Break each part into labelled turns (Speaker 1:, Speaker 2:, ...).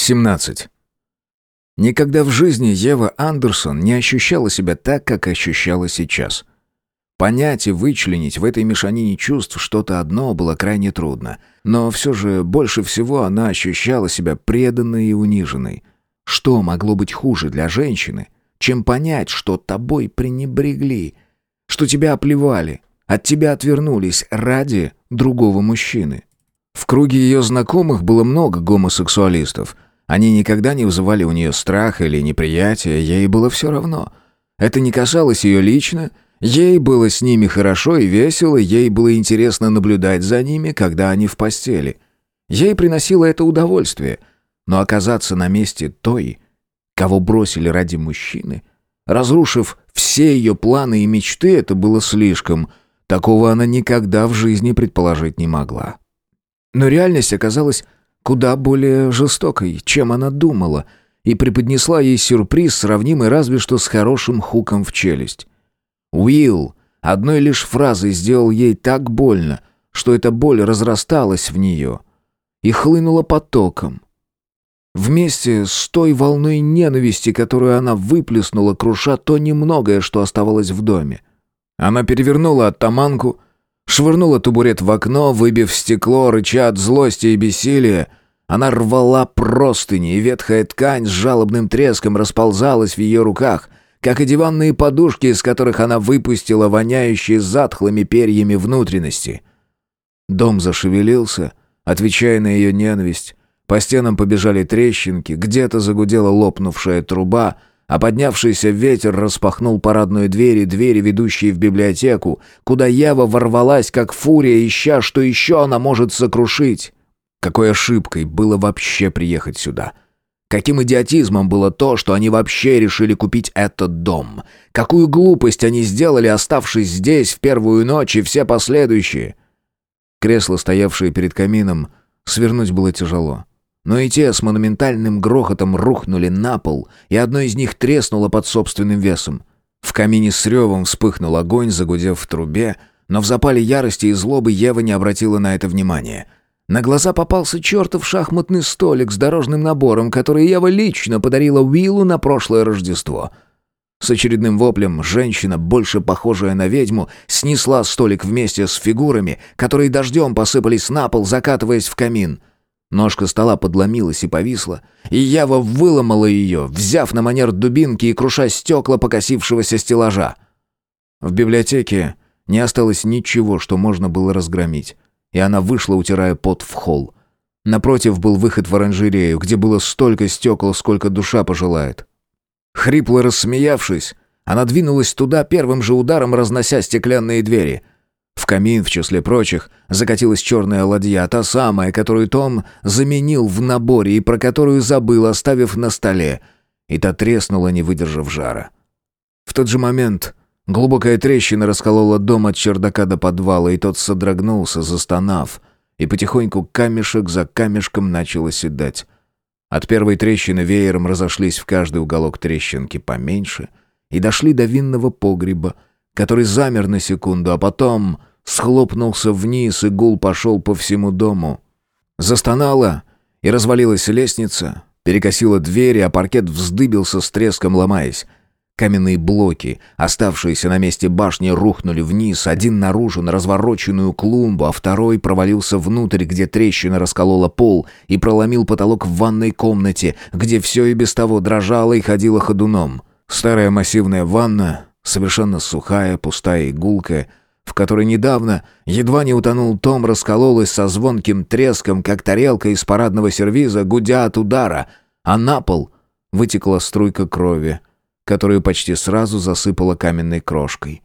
Speaker 1: 17. Никогда в жизни Ева Андерсон не ощущала себя так, как ощущала сейчас. Понять и вычленить в этой мешанине чувств что-то одно было крайне трудно, но все же больше всего она ощущала себя преданной и униженной. Что могло быть хуже для женщины, чем понять, что тобой пренебрегли, что тебя оплевали, от тебя отвернулись ради другого мужчины? В круге ее знакомых было много гомосексуалистов – они никогда не вызывали у нее страха или неприятия, ей было все равно. Это не касалось ее лично, ей было с ними хорошо и весело, ей было интересно наблюдать за ними, когда они в постели. Ей приносило это удовольствие, но оказаться на месте той, кого бросили ради мужчины, разрушив все ее планы и мечты, это было слишком. Такого она никогда в жизни предположить не могла. Но реальность оказалась куда более жестокой, чем она думала, и преподнесла ей сюрприз, сравнимый разве что с хорошим хуком в челюсть. Уилл одной лишь фразой сделал ей так больно, что эта боль разрасталась в нее и хлынула потоком. Вместе с той волной ненависти, которую она выплеснула, круша то немногое, что оставалось в доме. Она перевернула оттаманку, Швырнула табурет в окно, выбив стекло, рыча от злости и бессилия. Она рвала простыни, и ветхая ткань с жалобным треском расползалась в ее руках, как и диванные подушки, из которых она выпустила воняющие затхлыми перьями внутренности. Дом зашевелился, отвечая на ее ненависть. По стенам побежали трещинки, где-то загудела лопнувшая труба — а поднявшийся ветер распахнул парадную дверь и двери, ведущие в библиотеку, куда Ева ворвалась, как фурия, ища, что еще она может сокрушить. Какой ошибкой было вообще приехать сюда? Каким идиотизмом было то, что они вообще решили купить этот дом? Какую глупость они сделали, оставшись здесь в первую ночь и все последующие? Кресла, стоявшие перед камином, свернуть было тяжело. Но и те с монументальным грохотом рухнули на пол, и одно из них треснуло под собственным весом. В камине с ревом вспыхнул огонь, загудев в трубе, но в запале ярости и злобы Ева не обратила на это внимания. На глаза попался чертов шахматный столик с дорожным набором, который Ева лично подарила Уиллу на прошлое Рождество. С очередным воплем женщина, больше похожая на ведьму, снесла столик вместе с фигурами, которые дождем посыпались на пол, закатываясь в камин — Ножка стола подломилась и повисла, и Ява выломала ее, взяв на манер дубинки и круша стекла покосившегося стеллажа. В библиотеке не осталось ничего, что можно было разгромить, и она вышла, утирая пот в холл. Напротив был выход в оранжерею, где было столько стекол, сколько душа пожелает. Хрипло рассмеявшись, она двинулась туда первым же ударом, разнося стеклянные двери. Камин, в числе прочих, закатилась черная ладья, та самая, которую Том заменил в наборе и про которую забыл, оставив на столе. И та треснула, не выдержав жара. В тот же момент глубокая трещина расколола дом от чердака до подвала, и тот содрогнулся, застонав, и потихоньку камешек за камешком начал оседать. От первой трещины веером разошлись в каждый уголок трещинки поменьше и дошли до винного погреба, который замер на секунду, а потом схлопнулся вниз, и гул пошел по всему дому. Застонала, и развалилась лестница, перекосила двери, а паркет вздыбился с треском, ломаясь. Каменные блоки, оставшиеся на месте башни, рухнули вниз, один наружу на развороченную клумбу, а второй провалился внутрь, где трещина расколола пол и проломил потолок в ванной комнате, где все и без того дрожало и ходило ходуном. Старая массивная ванна, совершенно сухая, пустая и гулкая, в которой недавно едва не утонул Том, раскололась со звонким треском, как тарелка из парадного сервиза, гудя от удара, а на пол вытекла струйка крови, которую почти сразу засыпала каменной крошкой.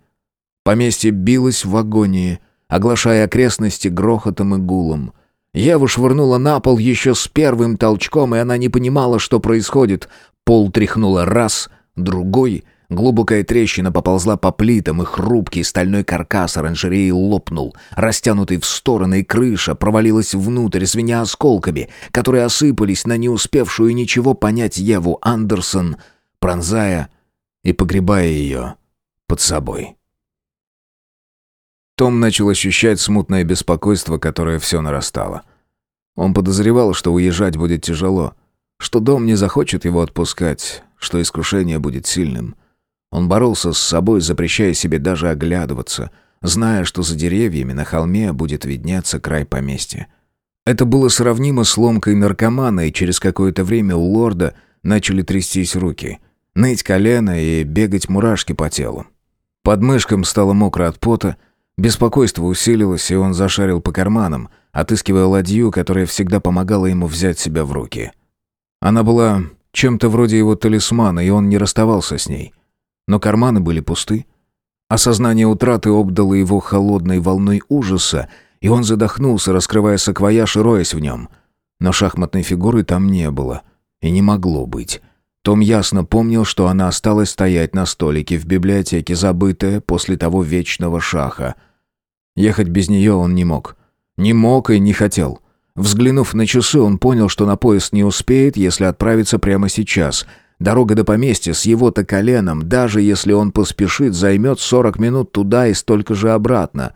Speaker 1: Поместье билось в агонии, оглашая окрестности грохотом и гулом. Еву швырнула на пол еще с первым толчком, и она не понимала, что происходит. Пол тряхнула раз, другой — Глубокая трещина поползла по плитам, и хрупкий стальной каркас оранжереи лопнул. Растянутый в стороны, крыша провалилась внутрь, звеня осколками, которые осыпались на не успевшую ничего понять Еву Андерсон, пронзая и погребая ее под собой. Том начал ощущать смутное беспокойство, которое все нарастало. Он подозревал, что уезжать будет тяжело — что дом не захочет его отпускать, что искушение будет сильным. Он боролся с собой, запрещая себе даже оглядываться, зная, что за деревьями на холме будет видняться край поместья. Это было сравнимо с ломкой наркомана, и через какое-то время у лорда начали трястись руки, ныть колено и бегать мурашки по телу. Под мышком стало мокро от пота, беспокойство усилилось, и он зашарил по карманам, отыскивая ладью, которая всегда помогала ему взять себя в руки. Она была чем-то вроде его талисмана, и он не расставался с ней. Но карманы были пусты. Осознание утраты обдало его холодной волной ужаса, и он задохнулся, раскрывая саквояж и роясь в нем. Но шахматной фигуры там не было. И не могло быть. Том ясно помнил, что она осталась стоять на столике в библиотеке, забытая после того вечного шаха. Ехать без нее он не мог. Не мог и не хотел. Взглянув на часы, он понял, что на поезд не успеет, если отправиться прямо сейчас. Дорога до поместья с его-то коленом, даже если он поспешит, займет 40 минут туда и столько же обратно.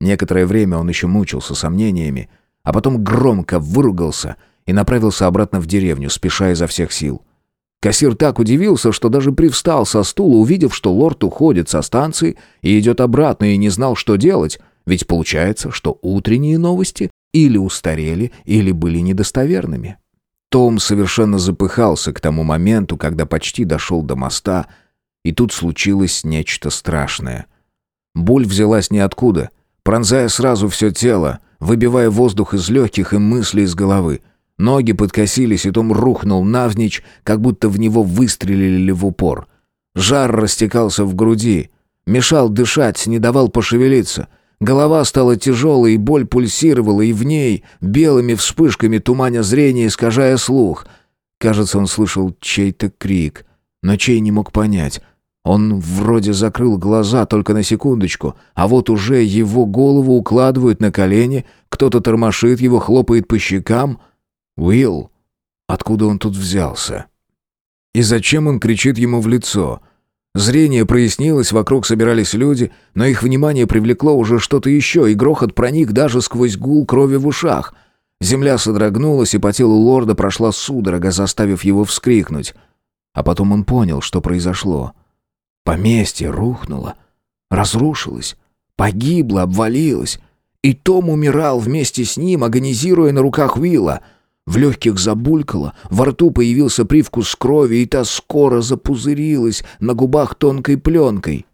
Speaker 1: Некоторое время он еще мучился сомнениями, а потом громко выругался и направился обратно в деревню, спеша изо всех сил. Кассир так удивился, что даже привстал со стула, увидев, что лорд уходит со станции и идет обратно, и не знал, что делать. Ведь получается, что утренние новости или устарели, или были недостоверными. Том совершенно запыхался к тому моменту, когда почти дошел до моста, и тут случилось нечто страшное. Боль взялась ниоткуда, пронзая сразу все тело, выбивая воздух из легких и мысли из головы. Ноги подкосились, и Том рухнул навзничь, как будто в него выстрелили в упор. Жар растекался в груди, мешал дышать, не давал пошевелиться — Голова стала тяжелой, и боль пульсировала, и в ней, белыми вспышками туманя зрение, искажая слух. Кажется, он слышал чей-то крик, но чей не мог понять. Он вроде закрыл глаза только на секундочку, а вот уже его голову укладывают на колени, кто-то тормошит его, хлопает по щекам. «Уилл? Откуда он тут взялся?» «И зачем он кричит ему в лицо?» Зрение прояснилось, вокруг собирались люди, но их внимание привлекло уже что-то еще, и грохот проник даже сквозь гул крови в ушах. Земля содрогнулась, и по телу лорда прошла судорога, заставив его вскрикнуть. А потом он понял, что произошло. Поместье рухнуло, разрушилось, погибло, обвалилось. И Том умирал вместе с ним, агонизируя на руках Уилла — в легких забулькало, во рту появился привкус крови, и та скоро запузырилась на губах тонкой пленкой.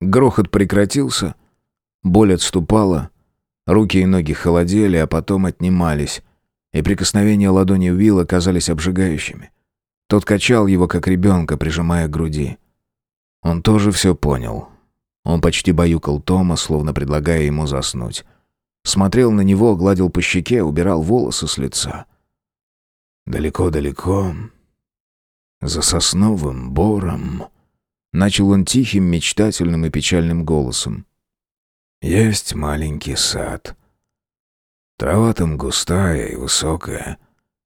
Speaker 1: Грохот прекратился, боль отступала, руки и ноги холодели, а потом отнимались, и прикосновения ладони Уилла казались обжигающими. Тот качал его, как ребенка, прижимая к груди. Он тоже все понял. Он почти баюкал Тома, словно предлагая ему заснуть. Смотрел на него, гладил по щеке, убирал волосы с лица. Далеко-далеко, за сосновым бором, начал он тихим, мечтательным и печальным голосом. Есть маленький сад. Трава там густая и высокая,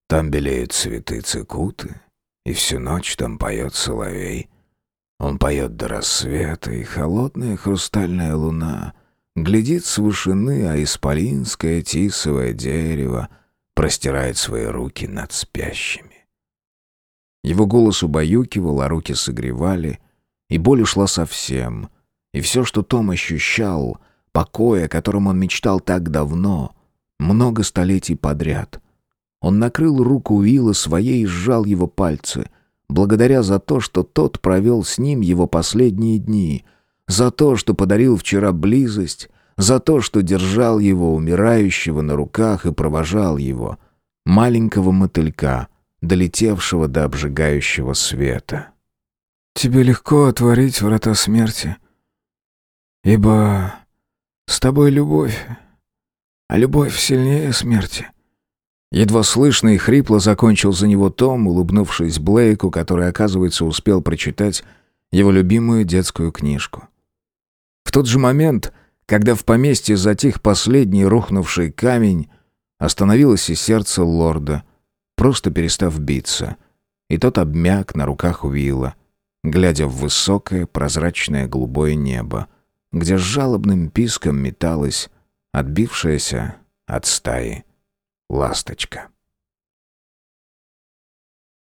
Speaker 1: там белеют цветы цикуты, и всю ночь там поет соловей. Он поет до рассвета, и холодная хрустальная луна — Глядит с вышины, а исполинское тисовое дерево простирает свои руки над спящими. Его голос убаюкивал, а руки согревали, и боль ушла совсем. И все, что Том ощущал, покой, о котором он мечтал так давно, много столетий подряд. Он накрыл руку Уилла своей и сжал его пальцы, благодаря за то, что тот провел с ним его последние дни — за то, что подарил вчера близость, за то, что держал его умирающего на руках и провожал его, маленького мотылька, долетевшего до обжигающего света. «Тебе легко отворить врата смерти, ибо с тобой любовь, а любовь сильнее смерти». Едва слышно и хрипло закончил за него Том, улыбнувшись Блейку, который, оказывается, успел прочитать его любимую детскую книжку. Тот же момент, когда в поместье затих последний рухнувший камень, остановилось и сердце лорда, просто перестав биться, и тот обмяк на руках Уилла, глядя в высокое прозрачное голубое небо, где с жалобным писком металась отбившаяся от стаи ласточка.